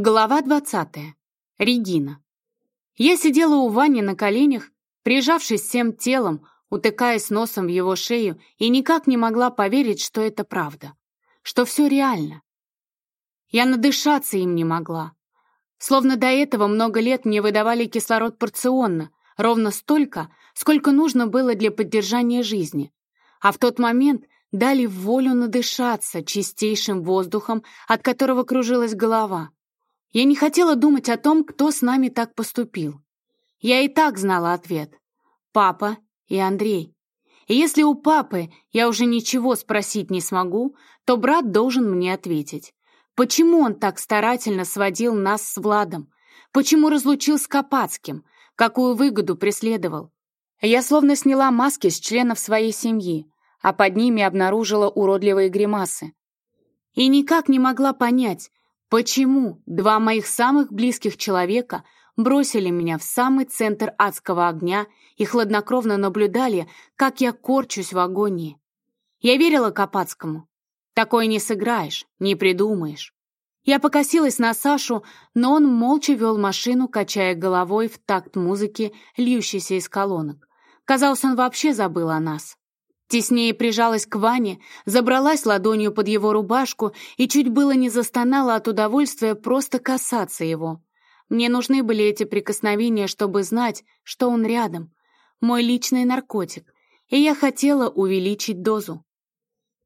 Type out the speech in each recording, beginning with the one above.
Глава 20. Регина. Я сидела у Вани на коленях, прижавшись всем телом, утыкаясь носом в его шею, и никак не могла поверить, что это правда, что все реально. Я надышаться им не могла. Словно до этого много лет мне выдавали кислород порционно, ровно столько, сколько нужно было для поддержания жизни. А в тот момент дали волю надышаться чистейшим воздухом, от которого кружилась голова. Я не хотела думать о том, кто с нами так поступил. Я и так знала ответ. Папа и Андрей. И если у папы я уже ничего спросить не смогу, то брат должен мне ответить. Почему он так старательно сводил нас с Владом? Почему разлучил с Копацким? Какую выгоду преследовал? Я словно сняла маски с членов своей семьи, а под ними обнаружила уродливые гримасы. И никак не могла понять, Почему два моих самых близких человека бросили меня в самый центр адского огня и хладнокровно наблюдали, как я корчусь в агонии? Я верила Капацкому. Такое не сыграешь, не придумаешь. Я покосилась на Сашу, но он молча вел машину, качая головой в такт музыки, льющейся из колонок. Казалось, он вообще забыл о нас. Теснее прижалась к Ване, забралась ладонью под его рубашку и чуть было не застонала от удовольствия просто касаться его. Мне нужны были эти прикосновения, чтобы знать, что он рядом. Мой личный наркотик, и я хотела увеличить дозу.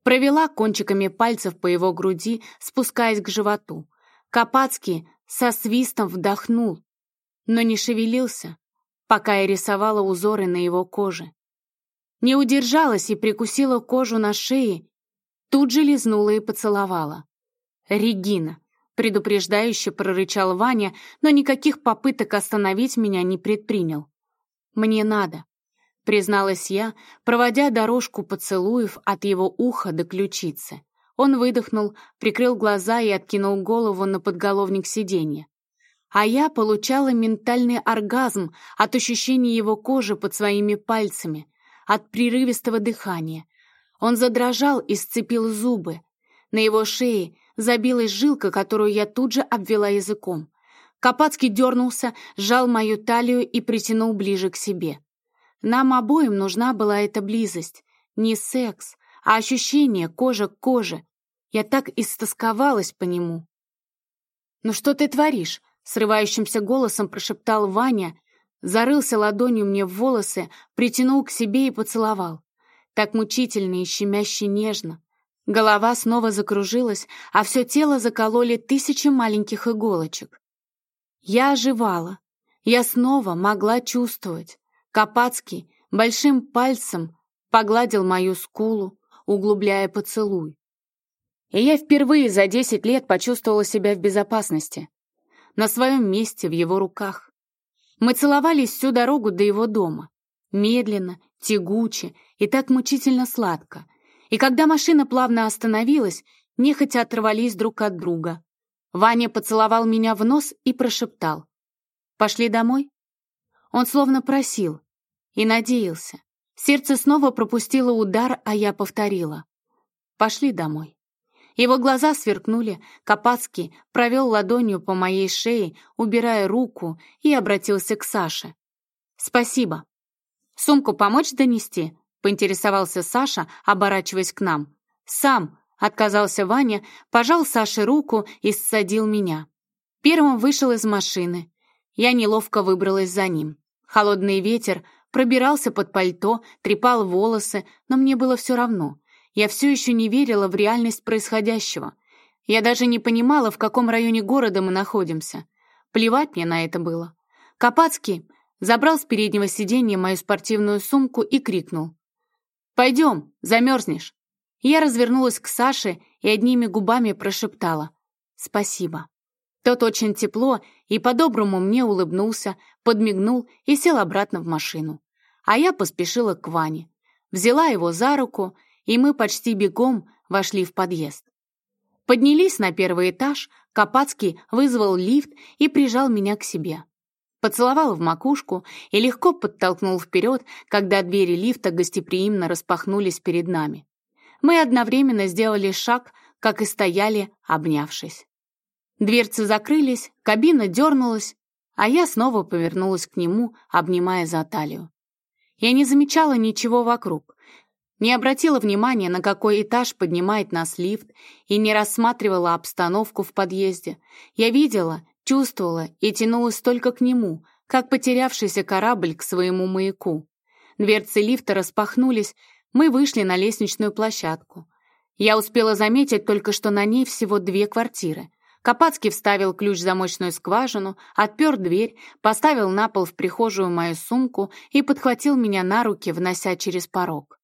Провела кончиками пальцев по его груди, спускаясь к животу. Капацкий со свистом вдохнул, но не шевелился, пока я рисовала узоры на его коже. Не удержалась и прикусила кожу на шее, тут же лизнула и поцеловала. «Регина!» — предупреждающе прорычал Ваня, но никаких попыток остановить меня не предпринял. «Мне надо», — призналась я, проводя дорожку поцелуев от его уха до ключицы. Он выдохнул, прикрыл глаза и откинул голову на подголовник сиденья. А я получала ментальный оргазм от ощущения его кожи под своими пальцами, от прерывистого дыхания. Он задрожал и сцепил зубы. На его шее забилась жилка, которую я тут же обвела языком. Копацкий дернулся, сжал мою талию и притянул ближе к себе. Нам обоим нужна была эта близость. Не секс, а ощущение кожа к коже. Я так истосковалась по нему. «Ну что ты творишь?» — срывающимся голосом прошептал Ваня, зарылся ладонью мне в волосы, притянул к себе и поцеловал. Так мучительно и щемяще нежно. Голова снова закружилась, а все тело закололи тысячи маленьких иголочек. Я оживала. Я снова могла чувствовать. Копацкий большим пальцем погладил мою скулу, углубляя поцелуй. И я впервые за десять лет почувствовала себя в безопасности. На своем месте, в его руках. Мы целовались всю дорогу до его дома. Медленно, тягуче и так мучительно сладко. И когда машина плавно остановилась, нехотя оторвались друг от друга. Ваня поцеловал меня в нос и прошептал. «Пошли домой?» Он словно просил и надеялся. Сердце снова пропустило удар, а я повторила. «Пошли домой». Его глаза сверкнули, Копацкий провел ладонью по моей шее, убирая руку, и обратился к Саше. «Спасибо. Сумку помочь донести?» — поинтересовался Саша, оборачиваясь к нам. «Сам», — отказался Ваня, пожал Саше руку и ссадил меня. Первым вышел из машины. Я неловко выбралась за ним. Холодный ветер пробирался под пальто, трепал волосы, но мне было все равно — я все еще не верила в реальность происходящего. Я даже не понимала, в каком районе города мы находимся. Плевать мне на это было. Копацкий забрал с переднего сиденья мою спортивную сумку и крикнул. «Пойдем, замерзнешь». Я развернулась к Саше и одними губами прошептала «Спасибо». Тот очень тепло и по-доброму мне улыбнулся, подмигнул и сел обратно в машину. А я поспешила к Ване. Взяла его за руку и мы почти бегом вошли в подъезд. Поднялись на первый этаж, Копацкий вызвал лифт и прижал меня к себе. Поцеловал в макушку и легко подтолкнул вперед, когда двери лифта гостеприимно распахнулись перед нами. Мы одновременно сделали шаг, как и стояли, обнявшись. Дверцы закрылись, кабина дернулась, а я снова повернулась к нему, обнимая за талию. Я не замечала ничего вокруг, не обратила внимания, на какой этаж поднимает нас лифт, и не рассматривала обстановку в подъезде. Я видела, чувствовала и тянулась только к нему, как потерявшийся корабль к своему маяку. Дверцы лифта распахнулись, мы вышли на лестничную площадку. Я успела заметить только, что на ней всего две квартиры. Капацкий вставил ключ в замочную скважину, отпер дверь, поставил на пол в прихожую мою сумку и подхватил меня на руки, внося через порог.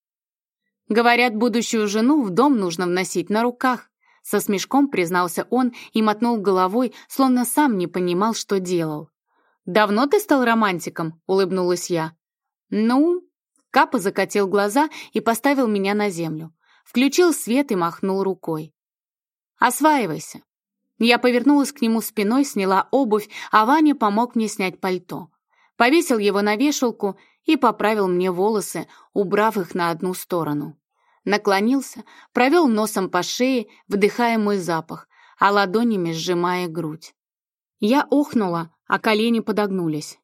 Говорят, будущую жену в дом нужно вносить на руках. Со смешком признался он и мотнул головой, словно сам не понимал, что делал. «Давно ты стал романтиком?» — улыбнулась я. «Ну...» Капа закатил глаза и поставил меня на землю. Включил свет и махнул рукой. «Осваивайся». Я повернулась к нему спиной, сняла обувь, а Ваня помог мне снять пальто. Повесил его на вешалку и поправил мне волосы, убрав их на одну сторону. Наклонился, провел носом по шее, вдыхая мой запах, а ладонями сжимая грудь. Я охнула, а колени подогнулись.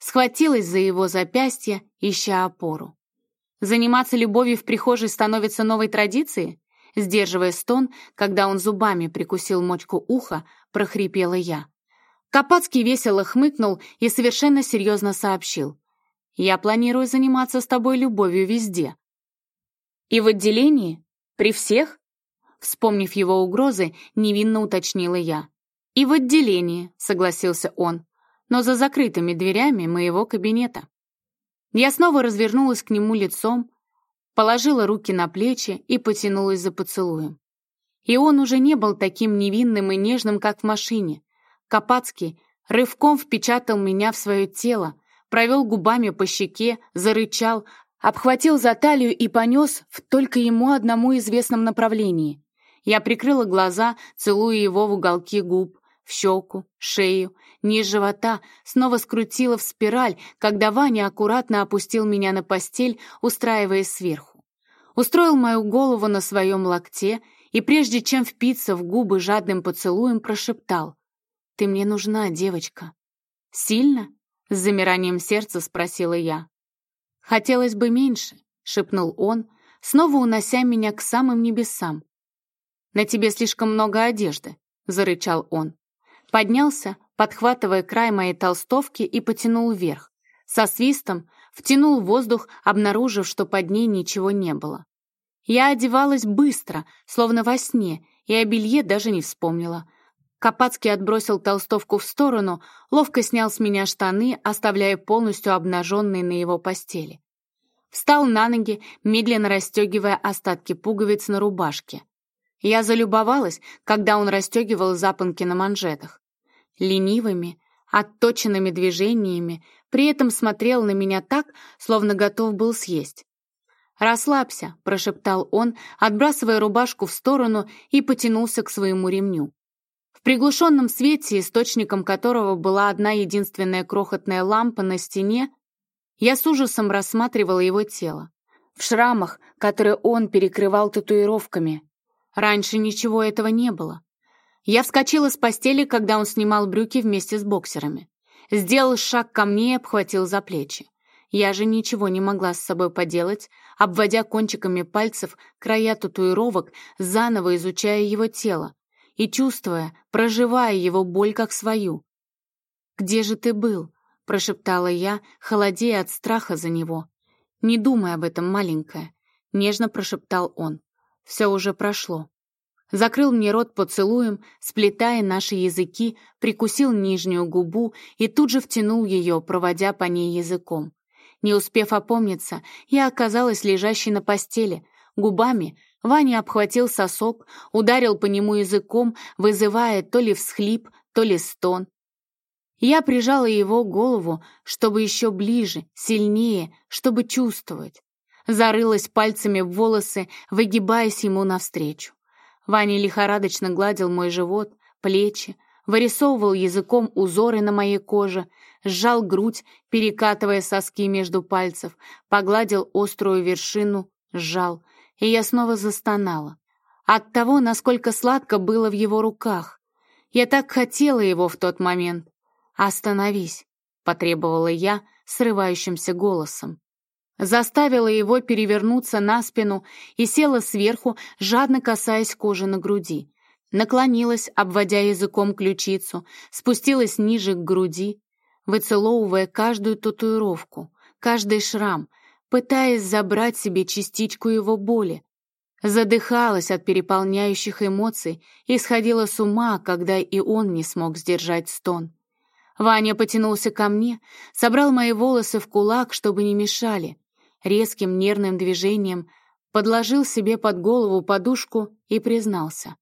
Схватилась за его запястье, ища опору. Заниматься любовью в прихожей становится новой традицией? Сдерживая стон, когда он зубами прикусил мочку уха, прохрипела я. Капацкий весело хмыкнул и совершенно серьезно сообщил. Я планирую заниматься с тобой любовью везде. И в отделении? При всех? Вспомнив его угрозы, невинно уточнила я. И в отделении, согласился он, но за закрытыми дверями моего кабинета. Я снова развернулась к нему лицом, положила руки на плечи и потянулась за поцелуем. И он уже не был таким невинным и нежным, как в машине. Капацкий рывком впечатал меня в свое тело, провел губами по щеке, зарычал, обхватил за талию и понес в только ему одному известном направлении. Я прикрыла глаза, целуя его в уголки губ, в щеку, шею, низ живота, снова скрутила в спираль, когда Ваня аккуратно опустил меня на постель, устраиваясь сверху. Устроил мою голову на своем локте и, прежде чем впиться в губы жадным поцелуем, прошептал «Ты мне нужна, девочка». «Сильно?» С замиранием сердца спросила я. «Хотелось бы меньше», — шепнул он, снова унося меня к самым небесам. «На тебе слишком много одежды», — зарычал он. Поднялся, подхватывая край моей толстовки и потянул вверх. Со свистом втянул воздух, обнаружив, что под ней ничего не было. Я одевалась быстро, словно во сне, и о белье даже не вспомнила. Капацкий отбросил толстовку в сторону, ловко снял с меня штаны, оставляя полностью обнаженной на его постели. Встал на ноги, медленно расстегивая остатки пуговиц на рубашке. Я залюбовалась, когда он расстегивал запонки на манжетах. Ленивыми, отточенными движениями, при этом смотрел на меня так, словно готов был съесть. «Расслабься», — прошептал он, отбрасывая рубашку в сторону и потянулся к своему ремню приглушенном свете, источником которого была одна единственная крохотная лампа на стене, я с ужасом рассматривала его тело. В шрамах, которые он перекрывал татуировками. Раньше ничего этого не было. Я вскочила с постели, когда он снимал брюки вместе с боксерами. Сделал шаг ко мне и обхватил за плечи. Я же ничего не могла с собой поделать, обводя кончиками пальцев края татуировок, заново изучая его тело, и чувствуя, проживая его боль как свою. «Где же ты был?» — прошептала я, холодея от страха за него. «Не думай об этом, маленькая», — нежно прошептал он. «Все уже прошло». Закрыл мне рот поцелуем, сплетая наши языки, прикусил нижнюю губу и тут же втянул ее, проводя по ней языком. Не успев опомниться, я оказалась лежащей на постели, губами Ваня обхватил сосок, ударил по нему языком, вызывая то ли всхлип, то ли стон. Я прижала его голову, чтобы еще ближе, сильнее, чтобы чувствовать. Зарылась пальцами в волосы, выгибаясь ему навстречу. Ваня лихорадочно гладил мой живот, плечи, вырисовывал языком узоры на моей коже, сжал грудь, перекатывая соски между пальцев, погладил острую вершину, сжал — и я снова застонала. От того, насколько сладко было в его руках. Я так хотела его в тот момент. «Остановись», — потребовала я срывающимся голосом. Заставила его перевернуться на спину и села сверху, жадно касаясь кожи на груди. Наклонилась, обводя языком ключицу, спустилась ниже к груди, выцеловывая каждую татуировку, каждый шрам, пытаясь забрать себе частичку его боли. Задыхалась от переполняющих эмоций и сходила с ума, когда и он не смог сдержать стон. Ваня потянулся ко мне, собрал мои волосы в кулак, чтобы не мешали. Резким нервным движением подложил себе под голову подушку и признался.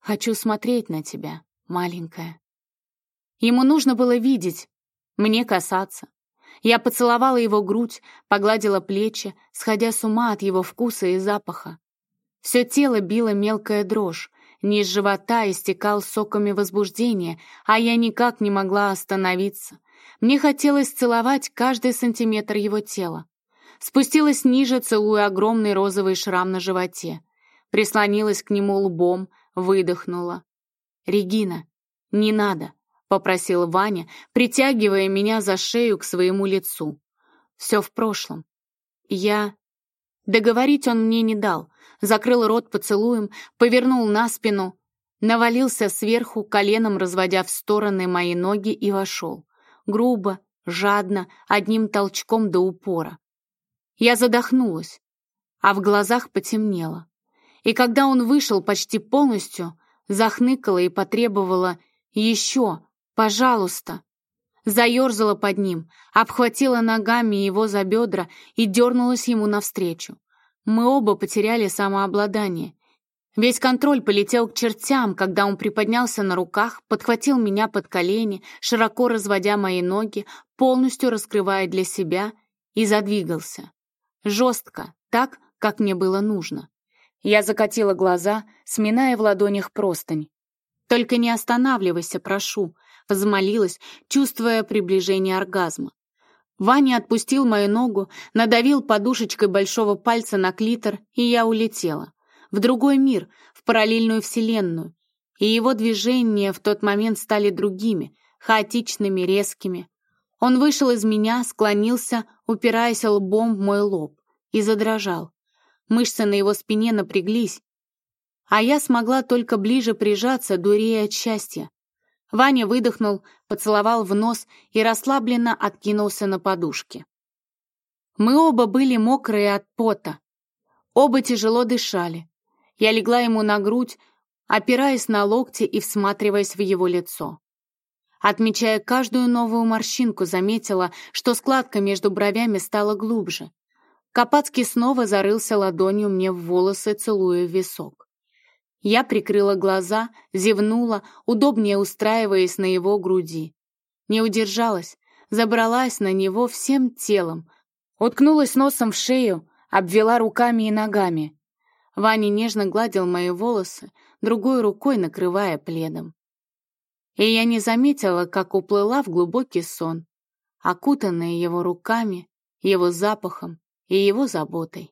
«Хочу смотреть на тебя, маленькая». Ему нужно было видеть, мне касаться. Я поцеловала его грудь, погладила плечи, сходя с ума от его вкуса и запаха. Все тело било мелкая дрожь, низ живота истекал соками возбуждения, а я никак не могла остановиться. Мне хотелось целовать каждый сантиметр его тела. Спустилась ниже, целуя огромный розовый шрам на животе. Прислонилась к нему лбом, выдохнула. «Регина, не надо», попросил Ваня, притягивая меня за шею к своему лицу. Все в прошлом. Я... Договорить он мне не дал, закрыл рот поцелуем, повернул на спину, навалился сверху, коленом разводя в стороны мои ноги и вошел. Грубо, жадно, одним толчком до упора. Я задохнулась, а в глазах потемнело. И когда он вышел почти полностью, захныкала и потребовала еще, Пожалуйста!» Заерзала под ним, обхватила ногами его за бедра и дернулась ему навстречу. Мы оба потеряли самообладание. Весь контроль полетел к чертям, когда он приподнялся на руках, подхватил меня под колени, широко разводя мои ноги, полностью раскрывая для себя, и задвигался. Жестко, так, как мне было нужно. Я закатила глаза, сминая в ладонях простынь. «Только не останавливайся, прошу», взмолилась, чувствуя приближение оргазма. Ваня отпустил мою ногу, надавил подушечкой большого пальца на клитор, и я улетела. В другой мир, в параллельную вселенную. И его движения в тот момент стали другими, хаотичными, резкими. Он вышел из меня, склонился, упираясь лбом в мой лоб, и задрожал. Мышцы на его спине напряглись, а я смогла только ближе прижаться, дурея от счастья. Ваня выдохнул, поцеловал в нос и расслабленно откинулся на подушке. Мы оба были мокрые от пота. Оба тяжело дышали. Я легла ему на грудь, опираясь на локти и всматриваясь в его лицо. Отмечая каждую новую морщинку, заметила, что складка между бровями стала глубже. Капацкий снова зарылся ладонью мне в волосы, целуя висок. Я прикрыла глаза, зевнула, удобнее устраиваясь на его груди. Не удержалась, забралась на него всем телом, уткнулась носом в шею, обвела руками и ногами. Ваня нежно гладил мои волосы, другой рукой накрывая пледом. И я не заметила, как уплыла в глубокий сон, окутанная его руками, его запахом и его заботой.